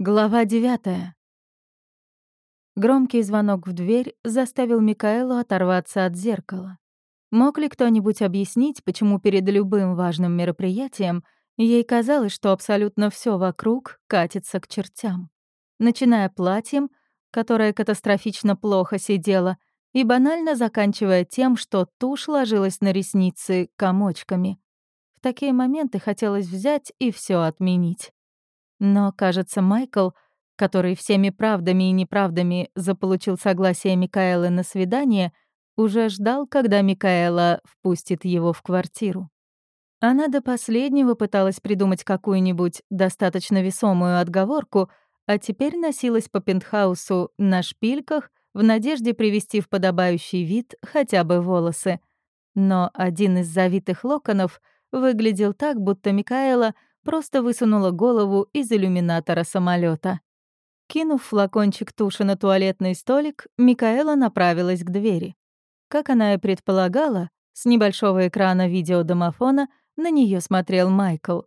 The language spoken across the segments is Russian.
Глава 9. Громкий звонок в дверь заставил Микаэлу оторваться от зеркала. Мог ли кто-нибудь объяснить, почему перед любым важным мероприятием ей казалось, что абсолютно все вокруг катится к чертям? Начиная платьем, которое катастрофично плохо сидело, и банально заканчивая тем, что тушь ложилась на ресницы комочками. В такие моменты хотелось взять и все отменить. Но, кажется, Майкл, который всеми правдами и неправдами заполучил согласие Микаэлы на свидание, уже ждал, когда Микаэла впустит его в квартиру. Она до последнего пыталась придумать какую-нибудь достаточно весомую отговорку, а теперь носилась по пентхаусу на шпильках в надежде привести в подобающий вид хотя бы волосы. Но один из завитых локонов выглядел так, будто Микаэла просто высунула голову из иллюминатора самолета. Кинув флакончик туши на туалетный столик, Микаэла направилась к двери. Как она и предполагала, с небольшого экрана видеодомофона на нее смотрел Майкл.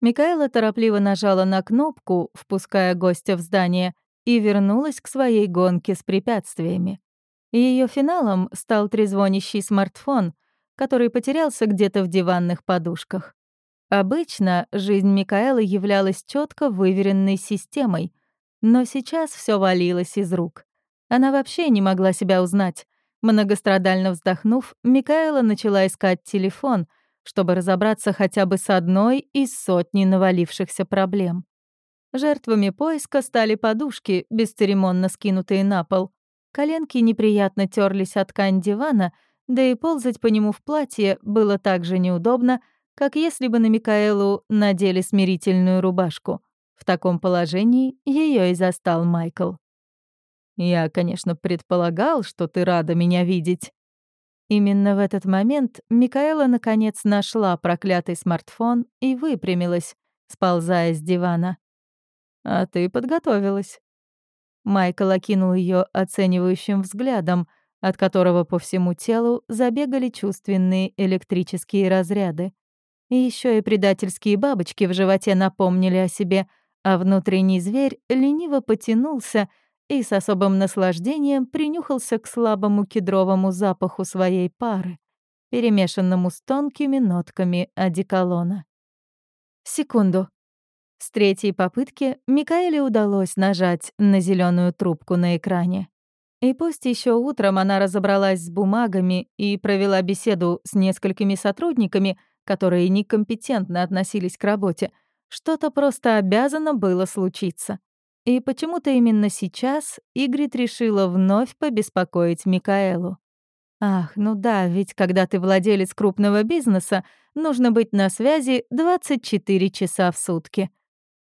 Микаэла торопливо нажала на кнопку, впуская гостя в здание, и вернулась к своей гонке с препятствиями. Ее финалом стал трезвонящий смартфон, который потерялся где-то в диванных подушках. Обычно жизнь Микаэлы являлась четко выверенной системой, но сейчас все валилось из рук. Она вообще не могла себя узнать. Многострадально вздохнув, Микаэла начала искать телефон, чтобы разобраться хотя бы с одной из сотни навалившихся проблем. Жертвами поиска стали подушки, бесцеремонно скинутые на пол. Коленки неприятно терлись от ткань дивана, да и ползать по нему в платье было так же неудобно, как если бы на Микаэлу надели смирительную рубашку. В таком положении ее и застал Майкл. «Я, конечно, предполагал, что ты рада меня видеть». Именно в этот момент Микаэла наконец нашла проклятый смартфон и выпрямилась, сползая с дивана. «А ты подготовилась». Майкл окинул ее оценивающим взглядом, от которого по всему телу забегали чувственные электрические разряды. И еще и предательские бабочки в животе напомнили о себе, а внутренний зверь лениво потянулся и с особым наслаждением принюхался к слабому кедровому запаху своей пары, перемешанному с тонкими нотками одеколона. Секунду. С третьей попытки Микаэле удалось нажать на зеленую трубку на экране. И пусть еще утром она разобралась с бумагами и провела беседу с несколькими сотрудниками — которые некомпетентно относились к работе, что-то просто обязано было случиться. И почему-то именно сейчас Игрит решила вновь побеспокоить Микаэлу. Ах, ну да, ведь когда ты владелец крупного бизнеса, нужно быть на связи 24 часа в сутки.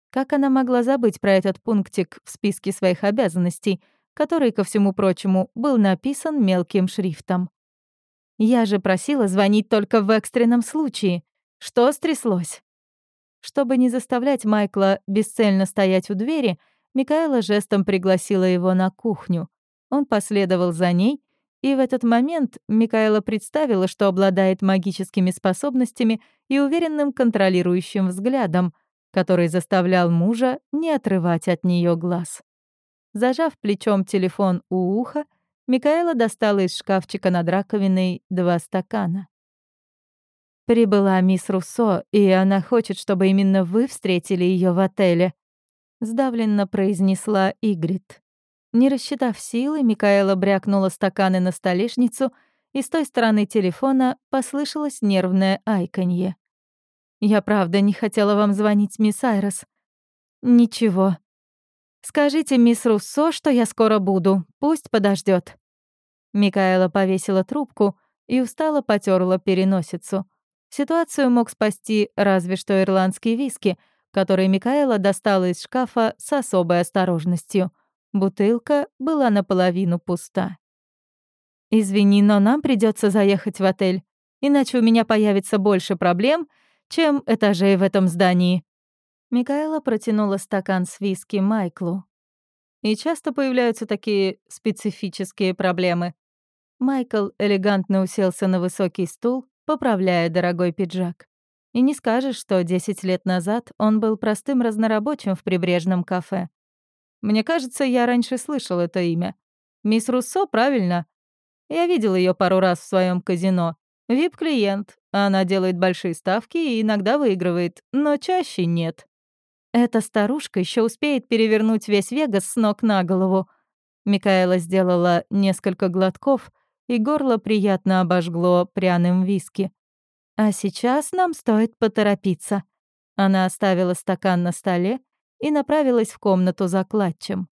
Как она могла забыть про этот пунктик в списке своих обязанностей, который, ко всему прочему, был написан мелким шрифтом? Я же просила звонить только в экстренном случае. Что стряслось? Чтобы не заставлять Майкла бесцельно стоять у двери, Микаэла жестом пригласила его на кухню. Он последовал за ней, и в этот момент Микаэла представила, что обладает магическими способностями и уверенным контролирующим взглядом, который заставлял мужа не отрывать от нее глаз. Зажав плечом телефон у уха, Микаэла достала из шкафчика над раковиной два стакана. «Прибыла мисс Руссо, и она хочет, чтобы именно вы встретили ее в отеле», — сдавленно произнесла Игрит. Не рассчитав силы, Микаэла брякнула стаканы на столешницу, и с той стороны телефона послышалось нервное айканье. «Я правда не хотела вам звонить, мисс Айрос». «Ничего», Скажите мисс Руссо, что я скоро буду. Пусть подождет. Микаэла повесила трубку и устало потерла переносицу. Ситуацию мог спасти разве что ирландский виски, который Микаэла достала из шкафа с особой осторожностью. Бутылка была наполовину пуста. «Извини, но нам придется заехать в отель, иначе у меня появится больше проблем, чем этажей в этом здании», Микаэла протянула стакан с виски Майклу. И часто появляются такие специфические проблемы. Майкл элегантно уселся на высокий стул, поправляя дорогой пиджак. И не скажешь, что 10 лет назад он был простым разнорабочим в прибрежном кафе. Мне кажется, я раньше слышал это имя. Мисс Руссо, правильно? Я видел ее пару раз в своем казино. Вип-клиент. Она делает большие ставки и иногда выигрывает, но чаще нет. Эта старушка еще успеет перевернуть весь Вегас с ног на голову. Микаэла сделала несколько глотков, и горло приятно обожгло пряным виски. А сейчас нам стоит поторопиться. Она оставила стакан на столе и направилась в комнату за клатчем.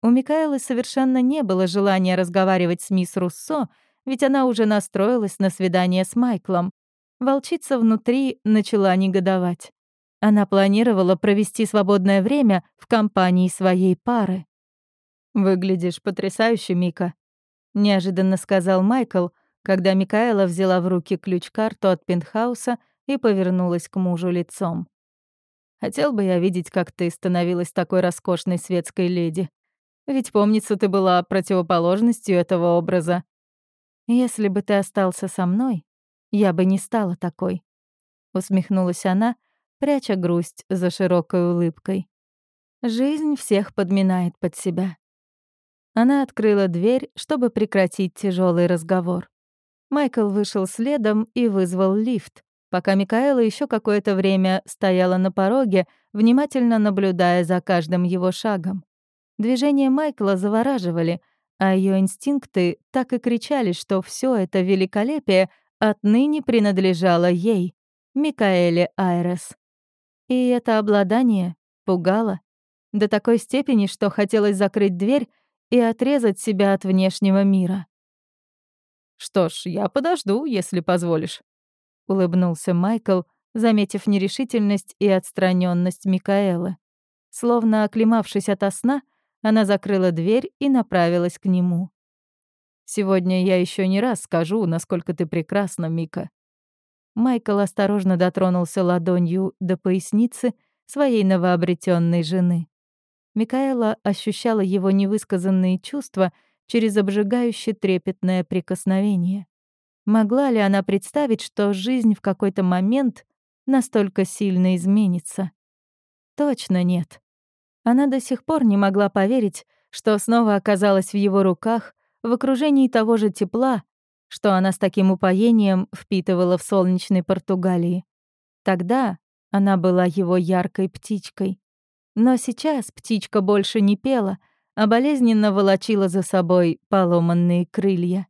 У Микаэлы совершенно не было желания разговаривать с мисс Руссо, ведь она уже настроилась на свидание с Майклом. Волчица внутри начала негодовать. Она планировала провести свободное время в компании своей пары. «Выглядишь потрясающе, Мика», — неожиданно сказал Майкл, когда Микаэла взяла в руки ключ-карту от пентхауса и повернулась к мужу лицом. «Хотел бы я видеть, как ты становилась такой роскошной светской леди. Ведь, помнится, ты была противоположностью этого образа. Если бы ты остался со мной, я бы не стала такой», — усмехнулась она, пряча грусть за широкой улыбкой. «Жизнь всех подминает под себя. Она открыла дверь, чтобы прекратить тяжелый разговор. Майкл вышел следом и вызвал лифт, пока Микаэла еще какое-то время стояла на пороге, внимательно наблюдая за каждым его шагом. Движения Майкла завораживали, а ее инстинкты так и кричали, что все это великолепие отныне принадлежало ей, Микаэле Айрес. И это обладание пугало до такой степени, что хотелось закрыть дверь и отрезать себя от внешнего мира. «Что ж, я подожду, если позволишь», — улыбнулся Майкл, заметив нерешительность и отстраненность Микаэлы. Словно оклемавшись ото сна, она закрыла дверь и направилась к нему. «Сегодня я еще не раз скажу, насколько ты прекрасна, Мика». Майкл осторожно дотронулся ладонью до поясницы своей новообретенной жены. Микаэла ощущала его невысказанные чувства через обжигающее трепетное прикосновение. Могла ли она представить, что жизнь в какой-то момент настолько сильно изменится? Точно нет. Она до сих пор не могла поверить, что снова оказалась в его руках, в окружении того же тепла, что она с таким упоением впитывала в солнечной Португалии. Тогда она была его яркой птичкой. Но сейчас птичка больше не пела, а болезненно волочила за собой поломанные крылья.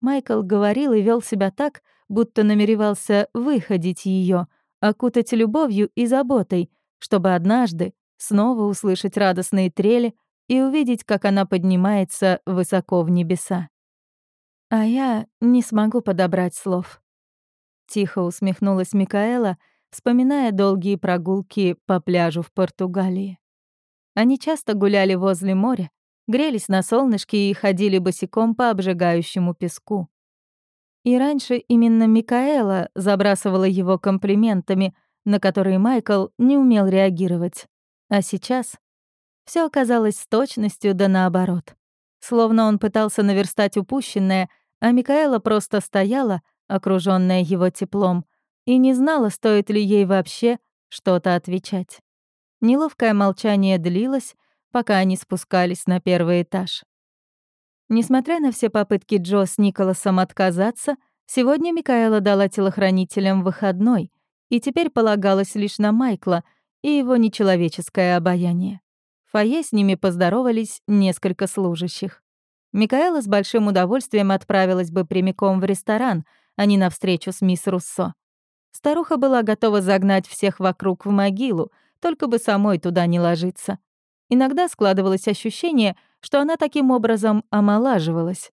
Майкл говорил и вел себя так, будто намеревался выходить ее, окутать любовью и заботой, чтобы однажды снова услышать радостные трели и увидеть, как она поднимается высоко в небеса. А я не смогу подобрать слов. Тихо усмехнулась Микаэла, вспоминая долгие прогулки по пляжу в Португалии. Они часто гуляли возле моря, грелись на солнышке и ходили босиком по обжигающему песку. И раньше именно Микаэла забрасывала его комплиментами, на которые Майкл не умел реагировать. А сейчас все оказалось с точностью да наоборот. Словно он пытался наверстать упущенное, а Микаэла просто стояла, окружённая его теплом, и не знала, стоит ли ей вообще что-то отвечать. Неловкое молчание длилось, пока они спускались на первый этаж. Несмотря на все попытки Джо с Николасом отказаться, сегодня Микаэла дала телохранителям выходной, и теперь полагалась лишь на Майкла и его нечеловеческое обаяние. В фойе с ними поздоровались несколько служащих. Микаэла с большим удовольствием отправилась бы прямиком в ресторан, а не на встречу с мисс Руссо. Старуха была готова загнать всех вокруг в могилу, только бы самой туда не ложиться. Иногда складывалось ощущение, что она таким образом омолаживалась.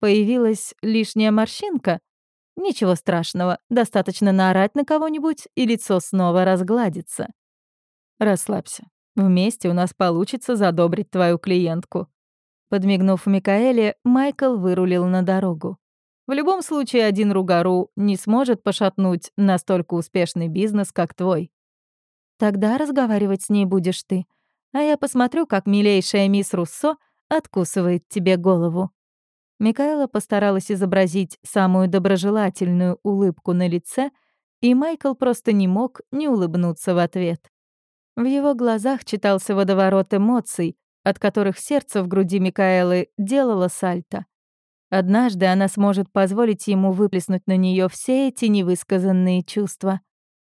Появилась лишняя морщинка? Ничего страшного, достаточно наорать на кого-нибудь, и лицо снова разгладится. Расслабься. Вместе у нас получится задобрить твою клиентку. Подмигнув Микаэле, Майкл вырулил на дорогу. В любом случае, один Ругару не сможет пошатнуть настолько успешный бизнес, как твой. Тогда разговаривать с ней будешь ты, а я посмотрю, как милейшая мисс Руссо откусывает тебе голову». Микаэла постаралась изобразить самую доброжелательную улыбку на лице, и Майкл просто не мог не улыбнуться в ответ. В его глазах читался водоворот эмоций, от которых сердце в груди Микаэлы делало сальто. Однажды она сможет позволить ему выплеснуть на нее все эти невысказанные чувства.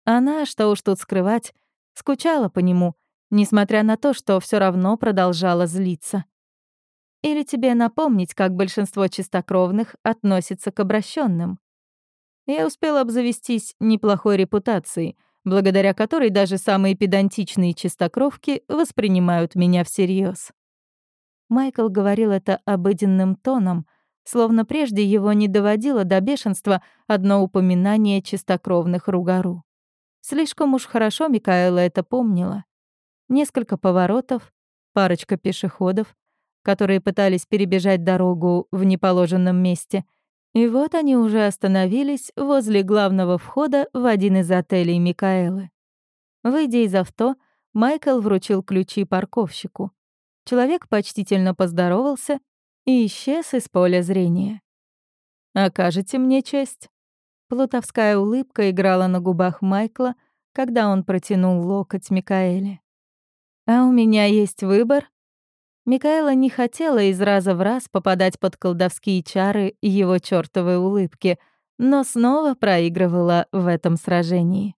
Она, что уж тут скрывать, скучала по нему, несмотря на то, что все равно продолжала злиться. Или тебе напомнить, как большинство чистокровных относится к обращенным? Я успела обзавестись неплохой репутацией, благодаря которой даже самые педантичные чистокровки воспринимают меня всерьез. Майкл говорил это обыденным тоном, словно прежде его не доводило до бешенства одно упоминание чистокровных ругару. Слишком уж хорошо Микаэла это помнила. Несколько поворотов, парочка пешеходов, которые пытались перебежать дорогу в неположенном месте. И вот они уже остановились возле главного входа в один из отелей Микаэлы. Выйдя из авто, Майкл вручил ключи парковщику. Человек почтительно поздоровался и исчез из поля зрения. «Окажете мне честь?» Плутовская улыбка играла на губах Майкла, когда он протянул локоть Микаэле. «А у меня есть выбор?» Микаэла не хотела из раза в раз попадать под колдовские чары его чёртовой улыбки, но снова проигрывала в этом сражении.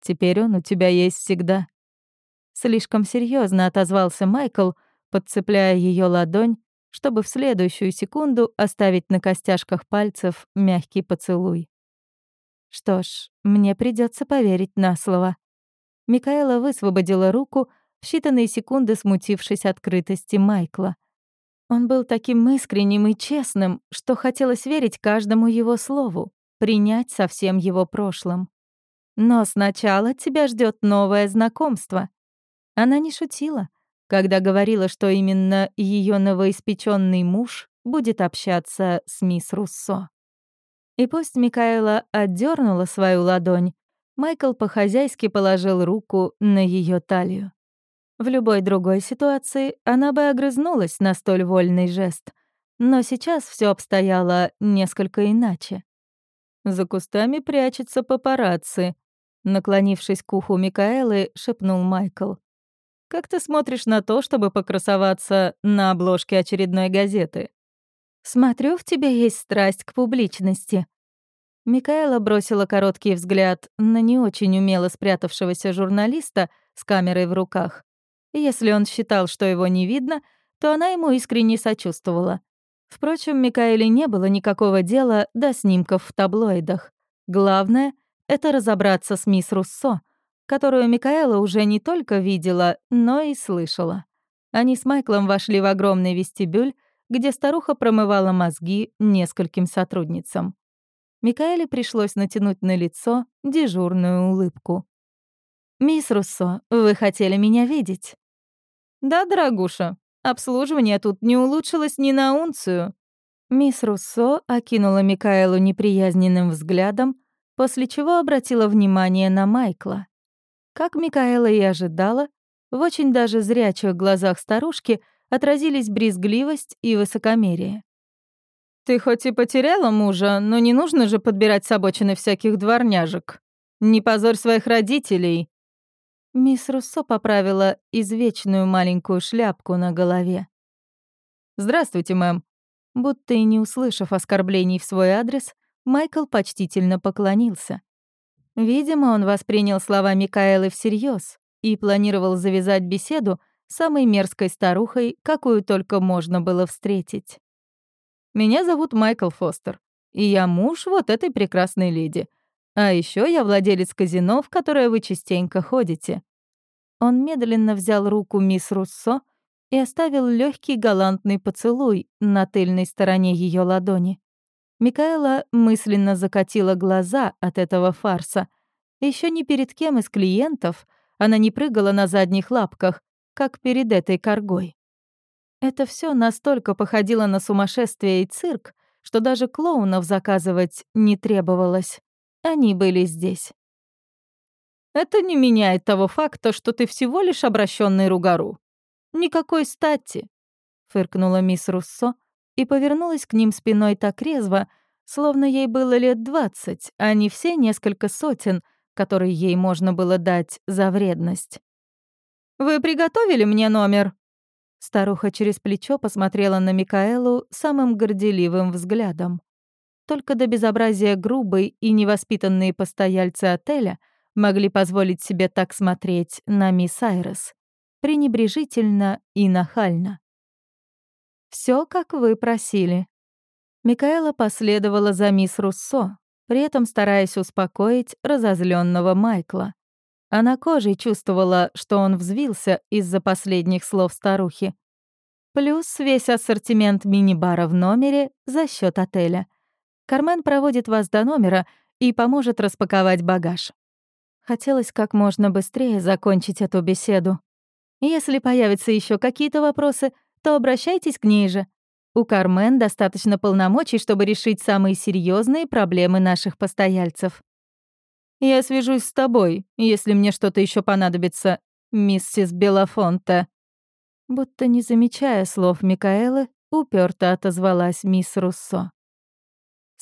«Теперь он у тебя есть всегда». Слишком серьезно отозвался Майкл, подцепляя ее ладонь, чтобы в следующую секунду оставить на костяшках пальцев мягкий поцелуй. Что ж, мне придется поверить на слово. Микаэла высвободила руку, в считанные секунды смутившись открытости Майкла. Он был таким искренним и честным, что хотелось верить каждому его слову, принять со всем его прошлым. Но сначала тебя ждет новое знакомство. Она не шутила, когда говорила, что именно ее новоиспеченный муж будет общаться с мисс Руссо. И пусть Микаэла отдернула свою ладонь, Майкл по-хозяйски положил руку на ее талию. В любой другой ситуации она бы огрызнулась на столь вольный жест, но сейчас все обстояло несколько иначе. За кустами прячется папарацци. Наклонившись к уху Микаэлы, шепнул Майкл. «Как ты смотришь на то, чтобы покрасоваться на обложке очередной газеты?» «Смотрю, в тебе есть страсть к публичности». Микаэла бросила короткий взгляд на не очень умело спрятавшегося журналиста с камерой в руках если он считал, что его не видно, то она ему искренне сочувствовала. Впрочем, Микаэле не было никакого дела до снимков в таблоидах. Главное — это разобраться с мисс Руссо, которую Микаэла уже не только видела, но и слышала. Они с Майклом вошли в огромный вестибюль, где старуха промывала мозги нескольким сотрудницам. Микаэле пришлось натянуть на лицо дежурную улыбку. «Мисс Руссо, вы хотели меня видеть?» «Да, дорогуша, обслуживание тут не улучшилось ни на унцию». Мисс Руссо окинула Микаэлу неприязненным взглядом, после чего обратила внимание на Майкла. Как Микаэла и ожидала, в очень даже зрячих глазах старушки отразились брезгливость и высокомерие. «Ты хоть и потеряла мужа, но не нужно же подбирать с обочины всяких дворняжек. Не позорь своих родителей Мисс Руссо поправила извечную маленькую шляпку на голове. «Здравствуйте, мэм». Будто и не услышав оскорблений в свой адрес, Майкл почтительно поклонился. Видимо, он воспринял слова Микаэлы всерьез и планировал завязать беседу самой мерзкой старухой, какую только можно было встретить. «Меня зовут Майкл Фостер, и я муж вот этой прекрасной леди. А еще я владелец казино, в которое вы частенько ходите». Он медленно взял руку мисс Руссо и оставил легкий галантный поцелуй на тыльной стороне ее ладони. Микаэла мысленно закатила глаза от этого фарса. Еще ни перед кем из клиентов она не прыгала на задних лапках, как перед этой коргой. Это все настолько походило на сумасшествие и цирк, что даже клоунов заказывать не требовалось. Они были здесь. Это не меняет того факта, что ты всего лишь обращенный Ругару. Никакой стати, фыркнула мисс Руссо и повернулась к ним спиной так резво, словно ей было лет двадцать, а не все несколько сотен, которые ей можно было дать за вредность. Вы приготовили мне номер?» Старуха через плечо посмотрела на Микаэлу самым горделивым взглядом. Только до безобразия грубые и невоспитанные постояльцы отеля могли позволить себе так смотреть на мисс Айрес. Пренебрежительно и нахально. Все, как вы просили». Микаэла последовала за мисс Руссо, при этом стараясь успокоить разозленного Майкла. Она кожей чувствовала, что он взвился из-за последних слов старухи. Плюс весь ассортимент мини-бара в номере за счет отеля. Кармен проводит вас до номера и поможет распаковать багаж. Хотелось как можно быстрее закончить эту беседу. Если появятся еще какие-то вопросы, то обращайтесь к ней же. У Кармен достаточно полномочий, чтобы решить самые серьезные проблемы наших постояльцев. Я свяжусь с тобой, если мне что-то еще понадобится, миссис Белофонте». Будто не замечая слов Микаэлы, уперто отозвалась мисс Руссо.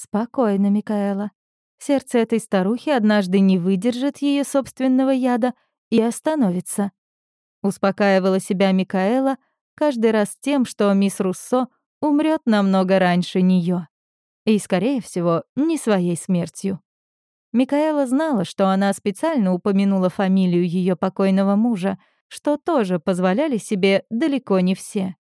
«Спокойно, Микаэла. Сердце этой старухи однажды не выдержит ее собственного яда и остановится». Успокаивала себя Микаэла каждый раз тем, что мисс Руссо умрет намного раньше нее И, скорее всего, не своей смертью. Микаэла знала, что она специально упомянула фамилию ее покойного мужа, что тоже позволяли себе далеко не все.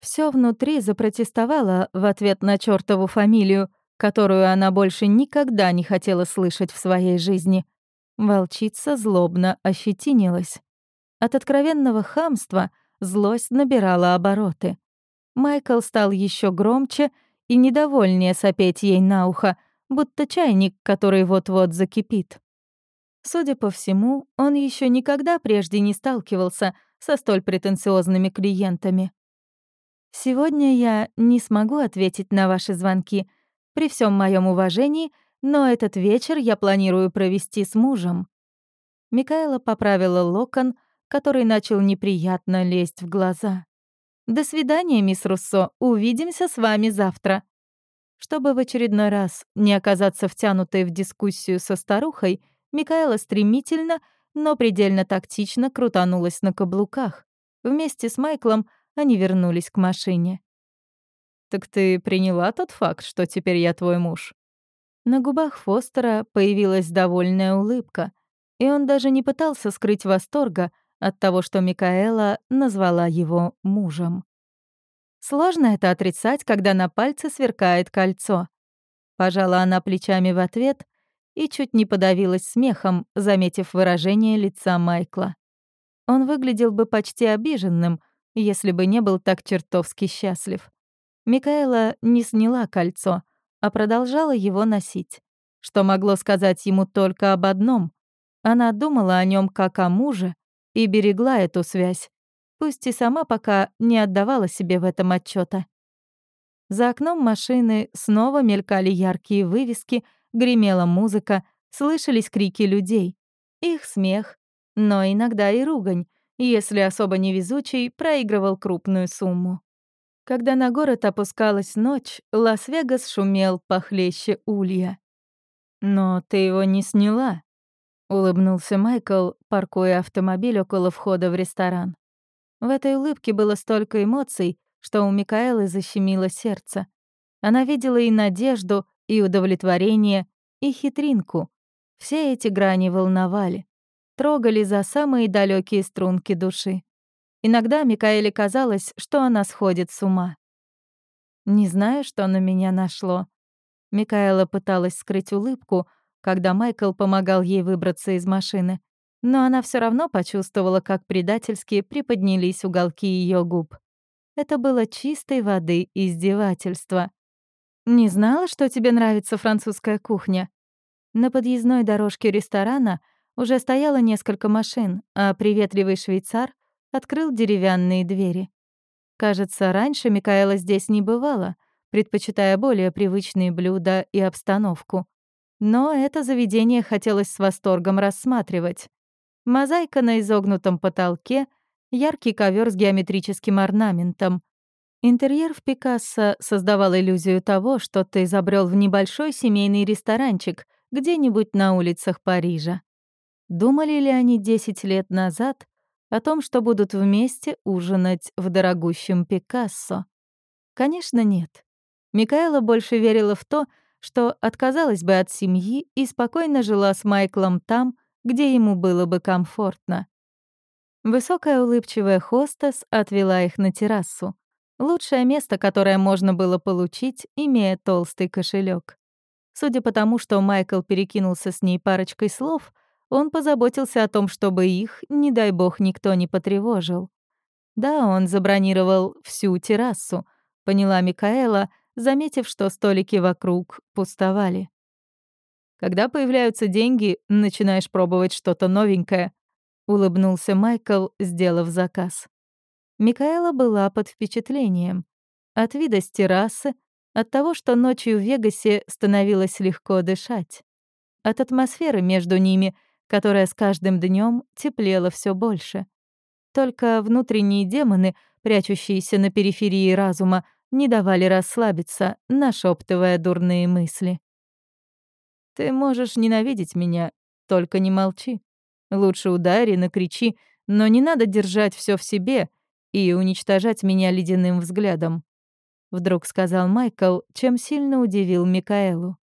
Все внутри запротестовало в ответ на чертову фамилию, которую она больше никогда не хотела слышать в своей жизни. Волчица злобно ощетинилась. От откровенного хамства злость набирала обороты. Майкл стал еще громче и недовольнее сопеть ей на ухо — будто чайник, который вот-вот закипит. Судя по всему, он еще никогда прежде не сталкивался со столь претенциозными клиентами. Сегодня я не смогу ответить на ваши звонки, при всем моем уважении, но этот вечер я планирую провести с мужем. Микаэла поправила локон, который начал неприятно лезть в глаза. «До свидания, мисс Руссо. Увидимся с вами завтра». Чтобы в очередной раз не оказаться втянутой в дискуссию со старухой, Микаэла стремительно, но предельно тактично крутанулась на каблуках. Вместе с Майклом они вернулись к машине. «Так ты приняла тот факт, что теперь я твой муж?» На губах Фостера появилась довольная улыбка, и он даже не пытался скрыть восторга от того, что Микаэла назвала его мужем. Сложно это отрицать, когда на пальце сверкает кольцо. Пожала она плечами в ответ и чуть не подавилась смехом, заметив выражение лица Майкла. Он выглядел бы почти обиженным, если бы не был так чертовски счастлив. Микаэла не сняла кольцо, а продолжала его носить, что могло сказать ему только об одном. Она думала о нем как о муже и берегла эту связь, пусть и сама пока не отдавала себе в этом отчета. За окном машины снова мелькали яркие вывески, гремела музыка, слышались крики людей. Их смех, но иногда и ругань, если особо невезучий проигрывал крупную сумму. Когда на город опускалась ночь, Лас-Вегас шумел похлеще улья. «Но ты его не сняла», — улыбнулся Майкл, паркуя автомобиль около входа в ресторан. В этой улыбке было столько эмоций, что у Микаэлы защемило сердце. Она видела и надежду, и удовлетворение, и хитринку. Все эти грани волновали, трогали за самые далекие струнки души. Иногда Микаэле казалось, что она сходит с ума. Не знаю, что на меня нашло. Микаэла пыталась скрыть улыбку, когда Майкл помогал ей выбраться из машины но она все равно почувствовала, как предательски приподнялись уголки ее губ. Это было чистой воды издевательство. «Не знала, что тебе нравится французская кухня?» На подъездной дорожке ресторана уже стояло несколько машин, а приветливый швейцар открыл деревянные двери. Кажется, раньше Микаэла здесь не бывала, предпочитая более привычные блюда и обстановку. Но это заведение хотелось с восторгом рассматривать. Мозаика на изогнутом потолке, яркий ковер с геометрическим орнаментом. Интерьер в Пикассо создавал иллюзию того, что ты забрел в небольшой семейный ресторанчик где-нибудь на улицах Парижа. Думали ли они 10 лет назад о том, что будут вместе ужинать в дорогущем Пикассо. Конечно, нет. Микаэла больше верила в то, что отказалась бы от семьи и спокойно жила с Майклом там, где ему было бы комфортно. Высокая улыбчивая хостес отвела их на террасу. Лучшее место, которое можно было получить, имея толстый кошелек. Судя по тому, что Майкл перекинулся с ней парочкой слов, он позаботился о том, чтобы их, не дай бог, никто не потревожил. Да, он забронировал всю террасу, поняла Микаэла, заметив, что столики вокруг пустовали. Когда появляются деньги, начинаешь пробовать что-то новенькое, улыбнулся Майкл, сделав заказ. Микаэла была под впечатлением. От вида с террасы, от того, что ночью в Вегасе становилось легко дышать. От атмосферы между ними, которая с каждым днем теплела все больше. Только внутренние демоны, прячущиеся на периферии разума, не давали расслабиться, нашептывая дурные мысли. «Ты можешь ненавидеть меня, только не молчи. Лучше удари, накричи, но не надо держать все в себе и уничтожать меня ледяным взглядом вдруг сказал Майкл, чем сильно удивил Микаэлу.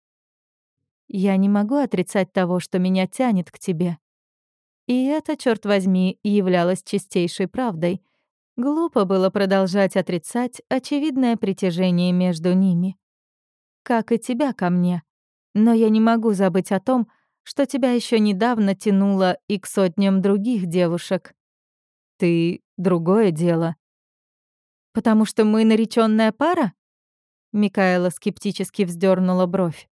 Я не могу отрицать того, что меня тянет к тебе. И это, черт возьми, являлось чистейшей правдой. Глупо было продолжать отрицать очевидное притяжение между ними. Как и тебя ко мне. Но я не могу забыть о том, что тебя еще недавно тянуло и к сотням других девушек. Ты — другое дело. «Потому что мы наречённая пара?» Микаэла скептически вздернула бровь.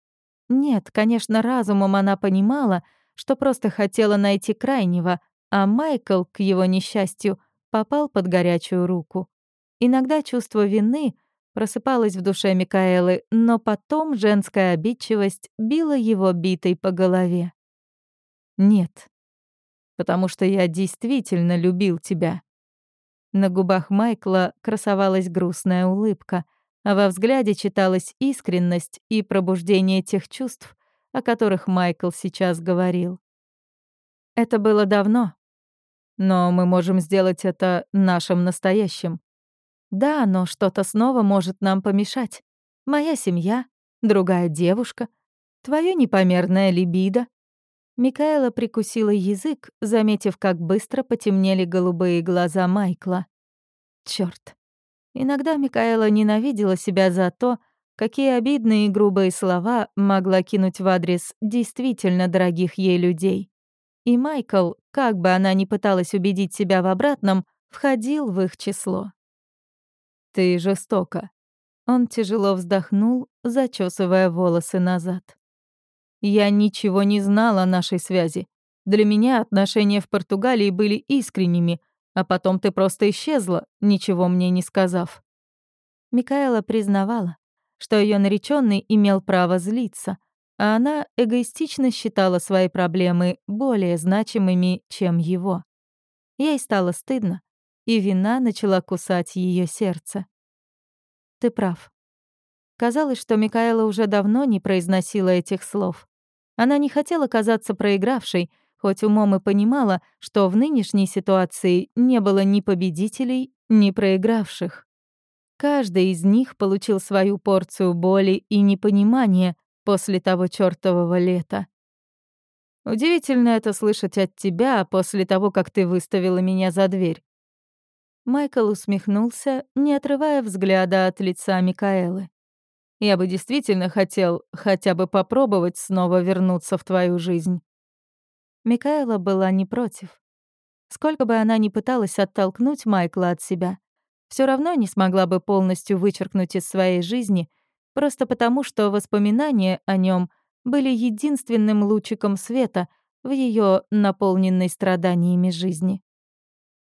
Нет, конечно, разумом она понимала, что просто хотела найти крайнего, а Майкл, к его несчастью, попал под горячую руку. Иногда чувство вины просыпалось в душе Микаэлы, но потом женская обидчивость била его битой по голове. «Нет, потому что я действительно любил тебя», на губах Майкла красовалась грустная улыбка, а во взгляде читалась искренность и пробуждение тех чувств, о которых Майкл сейчас говорил. Это было давно, но мы можем сделать это нашим настоящим. Да, но что-то снова может нам помешать. Моя семья, другая девушка, твое непомерное либидо. Микаэла прикусила язык, заметив, как быстро потемнели голубые глаза Майкла. Чёрт. Иногда Микаэла ненавидела себя за то, какие обидные и грубые слова могла кинуть в адрес действительно дорогих ей людей. И Майкл, как бы она ни пыталась убедить себя в обратном, входил в их число. «Ты жестоко». Он тяжело вздохнул, зачесывая волосы назад. Я ничего не знала о нашей связи. Для меня отношения в Португалии были искренними, а потом ты просто исчезла, ничего мне не сказав». Микаэла признавала, что ее нареченный имел право злиться, а она эгоистично считала свои проблемы более значимыми, чем его. Ей стало стыдно, и вина начала кусать ее сердце. «Ты прав». Казалось, что Микаэла уже давно не произносила этих слов. Она не хотела казаться проигравшей, хоть умом и понимала, что в нынешней ситуации не было ни победителей, ни проигравших. Каждый из них получил свою порцию боли и непонимания после того чёртового лета. Удивительно это слышать от тебя после того, как ты выставила меня за дверь. Майкл усмехнулся, не отрывая взгляда от лица Микаэлы. Я бы действительно хотел хотя бы попробовать снова вернуться в твою жизнь». Микаэла была не против. Сколько бы она ни пыталась оттолкнуть Майкла от себя, все равно не смогла бы полностью вычеркнуть из своей жизни, просто потому что воспоминания о нем были единственным лучиком света в ее наполненной страданиями жизни.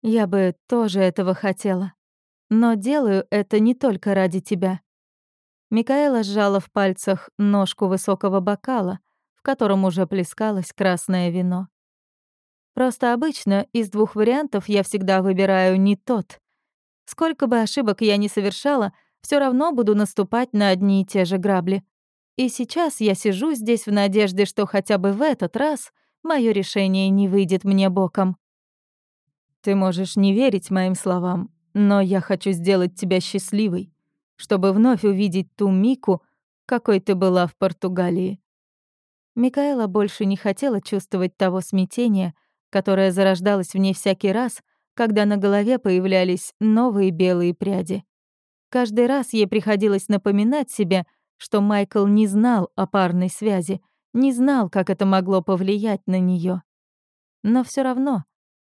Я бы тоже этого хотела. Но делаю это не только ради тебя. Микаэла сжала в пальцах ножку высокого бокала, котором уже плескалось красное вино. Просто обычно из двух вариантов я всегда выбираю не тот. Сколько бы ошибок я ни совершала, все равно буду наступать на одни и те же грабли. И сейчас я сижу здесь в надежде, что хотя бы в этот раз мое решение не выйдет мне боком. Ты можешь не верить моим словам, но я хочу сделать тебя счастливой, чтобы вновь увидеть ту Мику, какой ты была в Португалии. Микаэла больше не хотела чувствовать того смятения, которое зарождалось в ней всякий раз, когда на голове появлялись новые белые пряди. Каждый раз ей приходилось напоминать себе, что Майкл не знал о парной связи, не знал, как это могло повлиять на нее. Но все равно,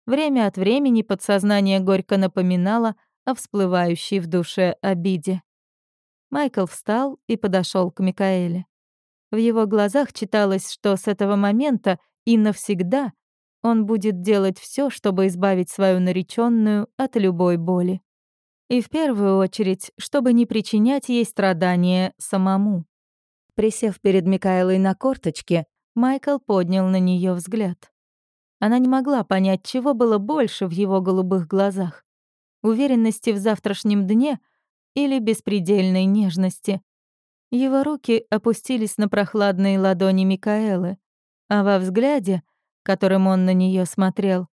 время от времени подсознание горько напоминало о всплывающей в душе обиде. Майкл встал и подошел к Микаэле. В его глазах читалось, что с этого момента и навсегда он будет делать все, чтобы избавить свою нареченную от любой боли. И в первую очередь, чтобы не причинять ей страдания самому. Присев перед Микаэлой на корточке, Майкл поднял на нее взгляд. Она не могла понять, чего было больше в его голубых глазах. Уверенности в завтрашнем дне или беспредельной нежности. Его руки опустились на прохладные ладони Микаэлы, а во взгляде, которым он на нее смотрел,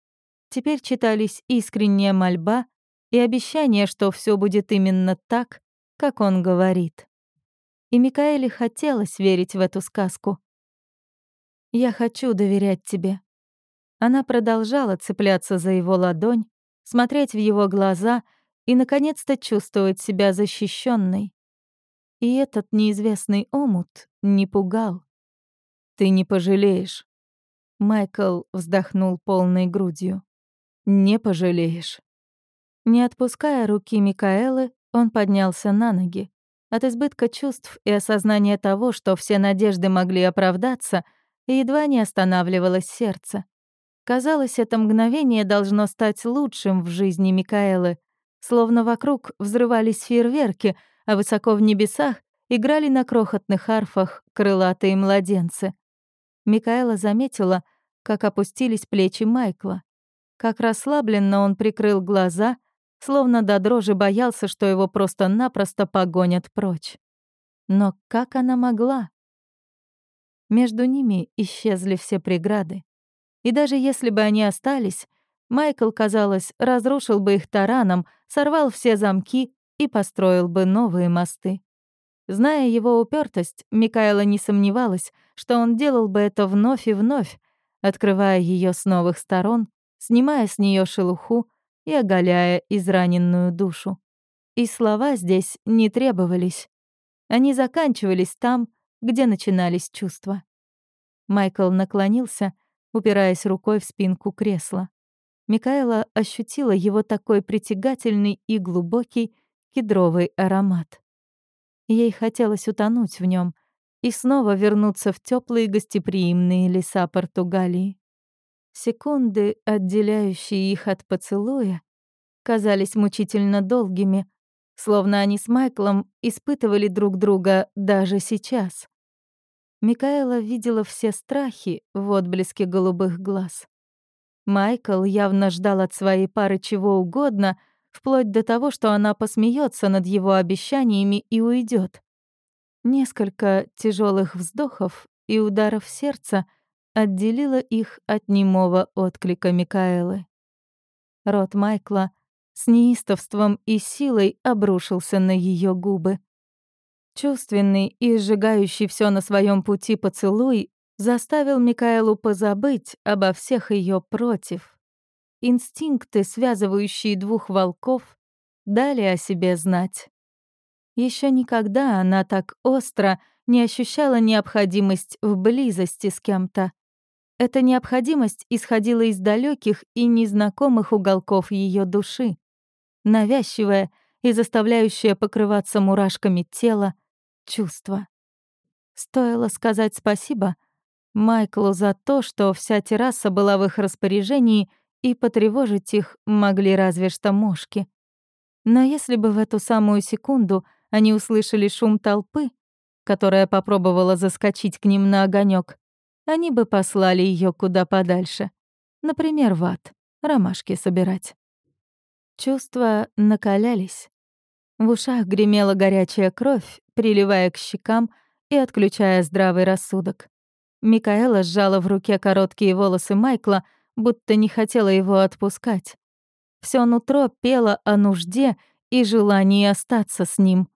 теперь читались искренняя мольба и обещание, что все будет именно так, как он говорит и Микаэле хотелось верить в эту сказку. «Я хочу доверять тебе». Она продолжала цепляться за его ладонь, смотреть в его глаза и, наконец-то, чувствовать себя защищенной. И этот неизвестный омут не пугал. «Ты не пожалеешь». Майкл вздохнул полной грудью. «Не пожалеешь». Не отпуская руки Микаэлы, он поднялся на ноги. От избытка чувств и осознания того, что все надежды могли оправдаться, едва не останавливалось сердце. Казалось, это мгновение должно стать лучшим в жизни Микаэлы, словно вокруг взрывались фейерверки, а высоко в небесах играли на крохотных арфах крылатые младенцы. Микаэла заметила, как опустились плечи Майкла, как расслабленно он прикрыл глаза словно до дрожи боялся, что его просто-напросто погонят прочь. Но как она могла? Между ними исчезли все преграды. И даже если бы они остались, Майкл, казалось, разрушил бы их тараном, сорвал все замки и построил бы новые мосты. Зная его упертость, Микаэла не сомневалась, что он делал бы это вновь и вновь, открывая ее с новых сторон, снимая с нее шелуху, и оголяя израненную душу. И слова здесь не требовались. Они заканчивались там, где начинались чувства. Майкл наклонился, упираясь рукой в спинку кресла. Микаэла ощутила его такой притягательный и глубокий кедровый аромат. Ей хотелось утонуть в нем и снова вернуться в теплые гостеприимные леса Португалии. Секунды, отделяющие их от поцелуя, казались мучительно долгими, словно они с Майклом испытывали друг друга даже сейчас. Микаэла видела все страхи в отблеске голубых глаз. Майкл явно ждал от своей пары чего угодно, вплоть до того, что она посмеется над его обещаниями и уйдет. Несколько тяжелых вздохов и ударов сердца — отделила их от немого отклика Микаэлы. Рот Майкла с неистовством и силой обрушился на ее губы. Чувственный и сжигающий все на своем пути поцелуй заставил Микаэлу позабыть обо всех ее против. Инстинкты, связывающие двух волков, дали о себе знать. Еще никогда она так остро не ощущала необходимость в близости с кем-то. Эта необходимость исходила из далеких и незнакомых уголков ее души, навязчивая и заставляющая покрываться мурашками тела чувство. Стоило сказать спасибо Майклу за то, что вся терраса была в их распоряжении, и потревожить их могли разве что мошки. Но если бы в эту самую секунду они услышали шум толпы, которая попробовала заскочить к ним на огонек, они бы послали ее куда подальше. Например, в ад, ромашки собирать. Чувства накалялись. В ушах гремела горячая кровь, приливая к щекам и отключая здравый рассудок. Микаэла сжала в руке короткие волосы Майкла, будто не хотела его отпускать. Всё нутро пело о нужде и желании остаться с ним.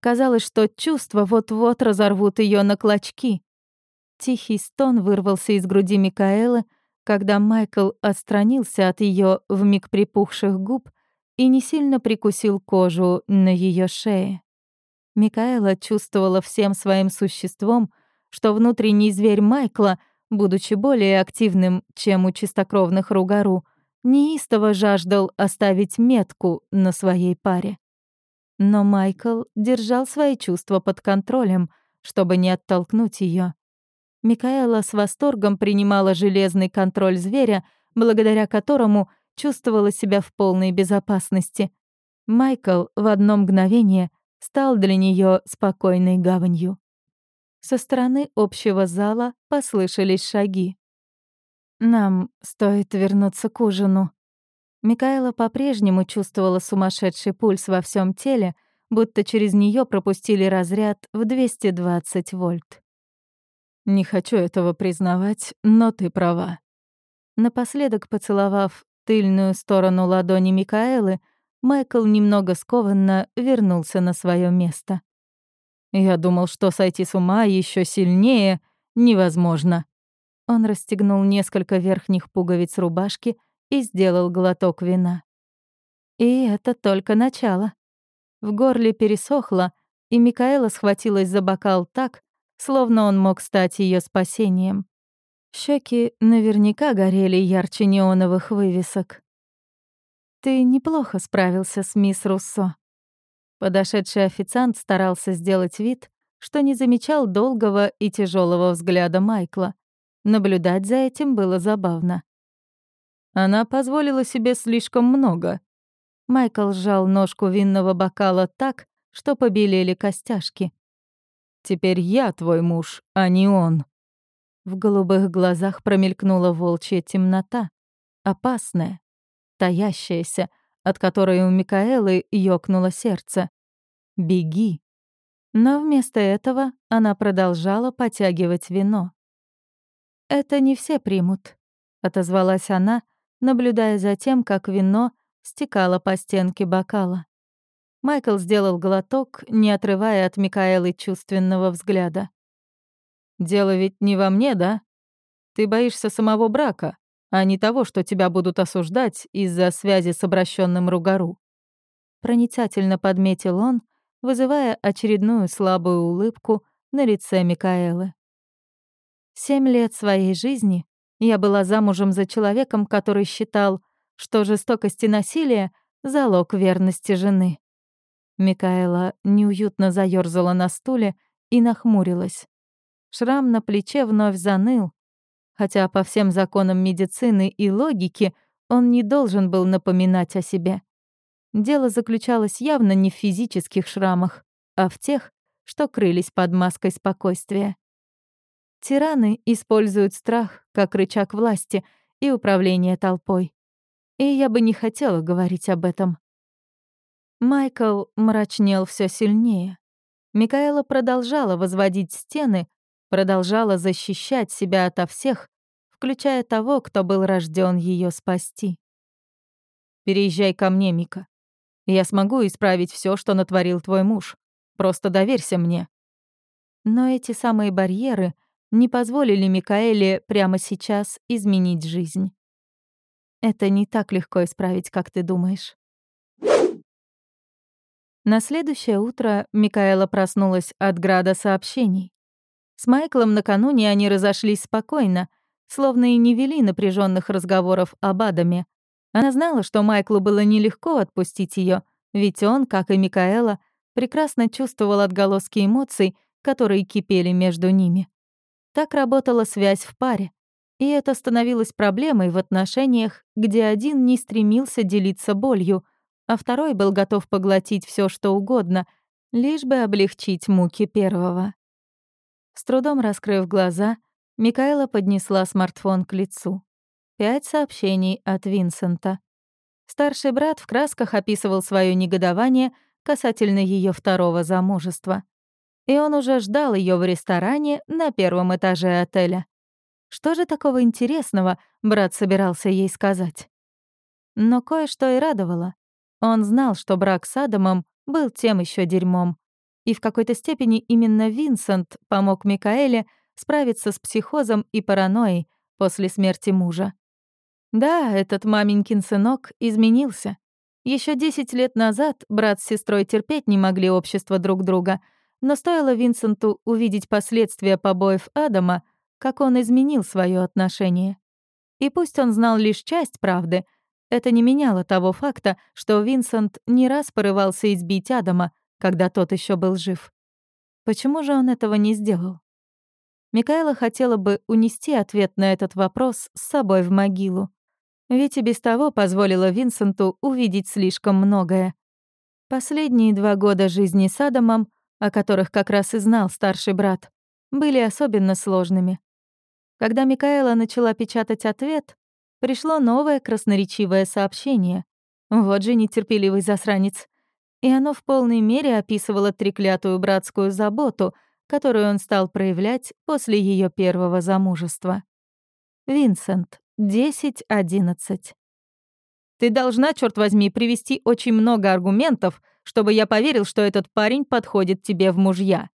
Казалось, что чувства вот-вот разорвут её на клочки. Тихий стон вырвался из груди Микаэлы, когда Майкл отстранился от её вмиг припухших губ и не сильно прикусил кожу на её шее. Микаэла чувствовала всем своим существом, что внутренний зверь Майкла, будучи более активным, чем у чистокровных Ругару, неистово жаждал оставить метку на своей паре. Но Майкл держал свои чувства под контролем, чтобы не оттолкнуть ее. Микаэла с восторгом принимала железный контроль зверя, благодаря которому чувствовала себя в полной безопасности. Майкл в одно мгновение стал для нее спокойной гаванью. Со стороны общего зала послышались шаги. «Нам стоит вернуться к ужину». Микаэла по-прежнему чувствовала сумасшедший пульс во всем теле, будто через нее пропустили разряд в 220 вольт. «Не хочу этого признавать, но ты права». Напоследок поцеловав тыльную сторону ладони Микаэлы, Майкл немного скованно вернулся на свое место. Я думал, что сойти с ума еще сильнее невозможно. Он расстегнул несколько верхних пуговиц рубашки и сделал глоток вина. И это только начало. В горле пересохло, и Микаэла схватилась за бокал так, словно он мог стать ее спасением. Щеки наверняка горели ярче неоновых вывесок. «Ты неплохо справился с мисс Руссо». Подошедший официант старался сделать вид, что не замечал долгого и тяжелого взгляда Майкла. Наблюдать за этим было забавно. Она позволила себе слишком много. Майкл сжал ножку винного бокала так, что побелели костяшки. «Теперь я твой муж, а не он». В голубых глазах промелькнула волчья темнота, опасная, таящаяся, от которой у Микаэлы ёкнуло сердце. «Беги!» Но вместо этого она продолжала потягивать вино. «Это не все примут», — отозвалась она, наблюдая за тем, как вино стекало по стенке бокала. Майкл сделал глоток, не отрывая от Микаэлы чувственного взгляда. «Дело ведь не во мне, да? Ты боишься самого брака, а не того, что тебя будут осуждать из-за связи с обращенным Ругару». Проницательно подметил он, вызывая очередную слабую улыбку на лице Микаэлы. Семь лет своей жизни я была замужем за человеком, который считал, что жестокость и насилие — залог верности жены. Микаэла неуютно заёрзала на стуле и нахмурилась. Шрам на плече вновь заныл, хотя по всем законам медицины и логики он не должен был напоминать о себе. Дело заключалось явно не в физических шрамах, а в тех, что крылись под маской спокойствия. Тираны используют страх как рычаг власти и управления толпой. И я бы не хотела говорить об этом. Майкл мрачнел все сильнее. Микаэла продолжала возводить стены, продолжала защищать себя ото всех, включая того, кто был рожден ее спасти. «Переезжай ко мне, Мика. Я смогу исправить все, что натворил твой муж. Просто доверься мне». Но эти самые барьеры не позволили Микаэле прямо сейчас изменить жизнь. Это не так легко исправить, как ты думаешь. На следующее утро Микаэла проснулась от града сообщений. С Майклом накануне они разошлись спокойно, словно и не вели напряженных разговоров об Адаме. Она знала, что Майклу было нелегко отпустить ее, ведь он, как и Микаэла, прекрасно чувствовал отголоски эмоций, которые кипели между ними. Так работала связь в паре. И это становилось проблемой в отношениях, где один не стремился делиться болью, а второй был готов поглотить все, что угодно, лишь бы облегчить муки первого. С трудом раскрыв глаза, Микаэла поднесла смартфон к лицу. Пять сообщений от Винсента. Старший брат в красках описывал свое негодование касательно ее второго замужества. И он уже ждал ее в ресторане на первом этаже отеля. Что же такого интересного брат собирался ей сказать? Но кое-что и радовало. Он знал, что брак с Адамом был тем еще дерьмом. И в какой-то степени именно Винсент помог Микаэле справиться с психозом и паранойей после смерти мужа. Да, этот маменькин сынок изменился. Еще 10 лет назад брат с сестрой терпеть не могли общество друг друга, но стоило Винсенту увидеть последствия побоев Адама, как он изменил свое отношение. И пусть он знал лишь часть правды, это не меняло того факта, что Винсент не раз порывался избить Адама, когда тот еще был жив. Почему же он этого не сделал? Микаэла хотела бы унести ответ на этот вопрос с собой в могилу. Ведь и без того позволила Винсенту увидеть слишком многое. Последние два года жизни с Адамом, о которых как раз и знал старший брат, были особенно сложными. Когда Микаэла начала печатать ответ, пришло новое красноречивое сообщение. Вот же нетерпеливый засранец. И оно в полной мере описывало треклятую братскую заботу, которую он стал проявлять после ее первого замужества. Винсент, 10-11. Ты должна, черт возьми, привести очень много аргументов, чтобы я поверил, что этот парень подходит тебе в мужья.